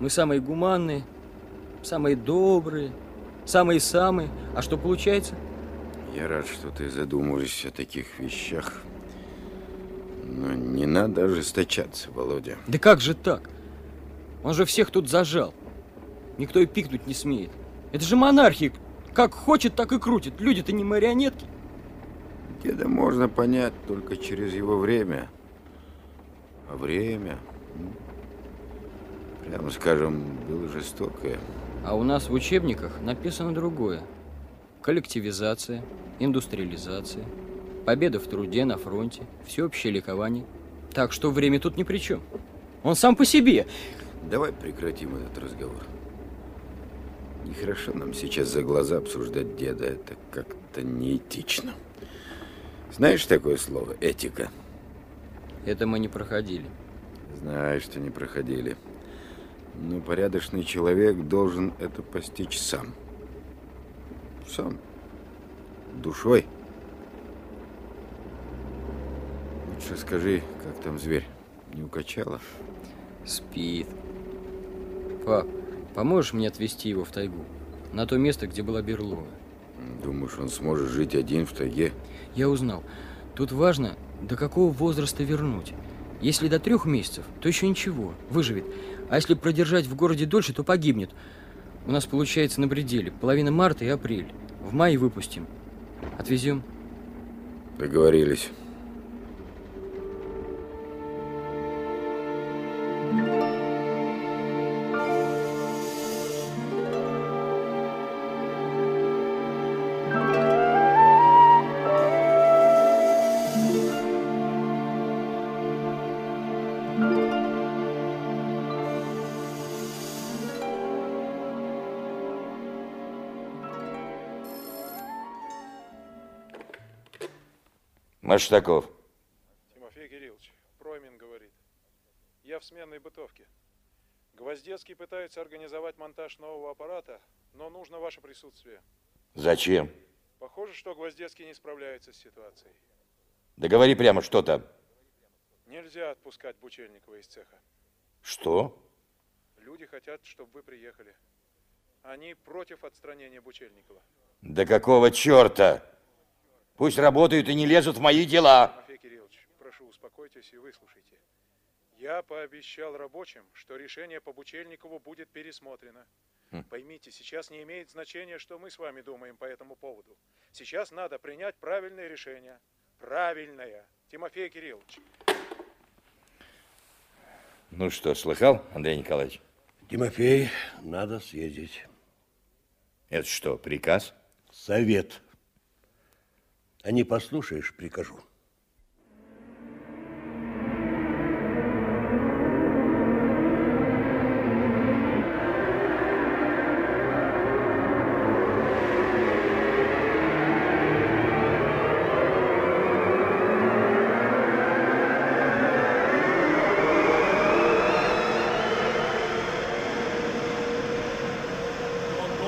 Мы самые гуманные, самые добрые, самые-самые. А что получается? Я рад, что ты задумываешься о таких вещах. Но не надо ожесточаться, Володя. Да как же так? Он же всех тут зажал. Никто и пикнуть не смеет. Это же монархия. Как хочет, так и крутит. Люди-то не марионетки. Деда можно понять только через его время. А время, ну, прямо скажем, было жестокое. А у нас в учебниках написано другое. Коллективизация, индустриализация, победа в труде на фронте, всеобщее ликование. Так что время тут ни при чем. Он сам по себе. Давай прекратим этот разговор. Нехорошо нам сейчас за глаза обсуждать деда. Это как-то неэтично. Знаешь такое слово «этика»? Это мы не проходили. Знаю, что не проходили. Но порядочный человек должен это постичь сам. Сам. Душой. Лучше скажи, как там зверь? Не укачало? Спит. Пап, поможешь мне отвезти его в тайгу? На то место, где была берлога. Думаешь, он сможет жить один в тайге? Я узнал. Тут важно, до какого возраста вернуть. Если до трех месяцев, то еще ничего, выживет. А если продержать в городе дольше, то погибнет. У нас получается на пределе. Половина марта и апрель. В мае выпустим. Отвезем. Договорились. Маштаков. Тимофей Кириллович, Проймин говорит. Я в сменной бытовке. Гвоздецкий пытается организовать монтаж нового аппарата, но нужно ваше присутствие. Зачем? Похоже, что Гвоздецкий не справляется с ситуацией. Да говори прямо, что там. Нельзя отпускать Бучельникова из цеха. Что? Люди хотят, чтобы вы приехали. Они против отстранения Бучельникова. Да какого черта? Пусть работают и не лезут в мои дела. Тимофей Кириллович, прошу, успокойтесь и выслушайте. Я пообещал рабочим, что решение по Бучельникову будет пересмотрено. Хм. Поймите, сейчас не имеет значения, что мы с вами думаем по этому поводу. Сейчас надо принять правильное решение. Правильное. Тимофей Кириллович. Ну что, слыхал, Андрей Николаевич? Тимофей, надо съездить. Это что, приказ? Совет. А не послушаешь, прикажу.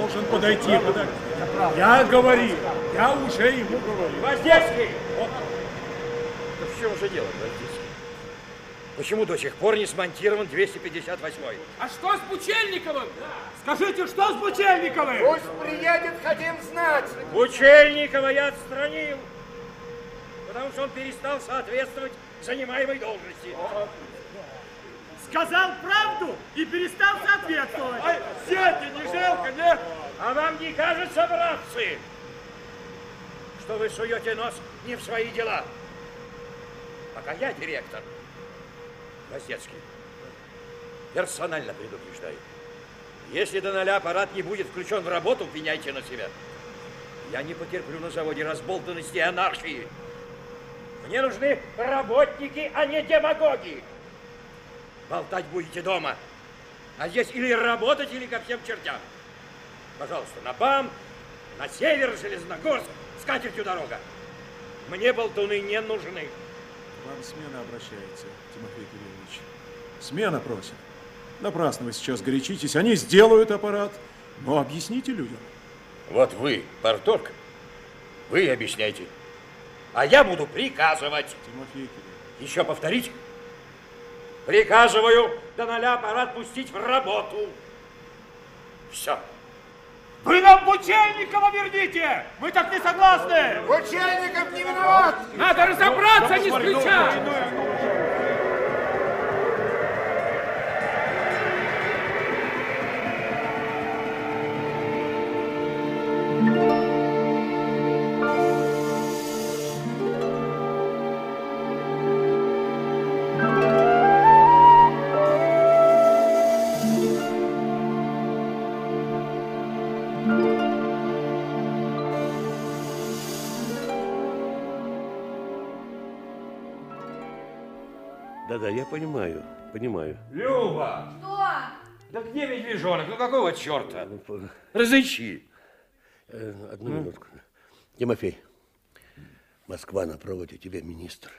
Должен подойти. Я говорил, я уже ему говорил. Гвоздецкий! Да в чем же дело, Гвоздецкий? Почему до сих пор не смонтирован 258-й? А что с Бучельниковым? Скажите, что с Бучельниковым? Пусть приедет, хотим знать. Бучельникова я отстранил, потому что он перестал соответствовать занимаемой должности. Сказал правду и перестал соответствовать. Сядьте, не жалко, нет? А вам не кажется, братцы, что вы суете нос не в свои дела? Пока я директор, Гвоздецкий, персонально предупреждаю. Если до ноля аппарат не будет включен в работу, пеняйте на себя. Я не потерплю на заводе разболтанности и анархии. Мне нужны работники, а не демагоги. Болтать будете дома. А здесь или работать, или ко всем чертям. Пожалуйста, на БАМ, на север, Железногорск, с катертью дорога. Мне болтуны не нужны. Вам смена обращается, Тимофей Кириллович. Смена просит. Напрасно вы сейчас горячитесь. Они сделают аппарат. Но объясните людям. Вот вы, порторг, вы объясняйте. А я буду приказывать. Тимофей Кириллович. Еще повторить? Приказываю до ноля аппарат пустить в работу. Все. Вы нам Бучельникова верните! Мы так не согласны! Бучельников не виноват! Надо разобраться, не с плеча! Да-да, я понимаю, понимаю. Люба! Что? Да где медвежонок? Ну какого черта? Ну, Разыщи. э, Одну минутку. Тимофей, Москва на проводе, тебе министр.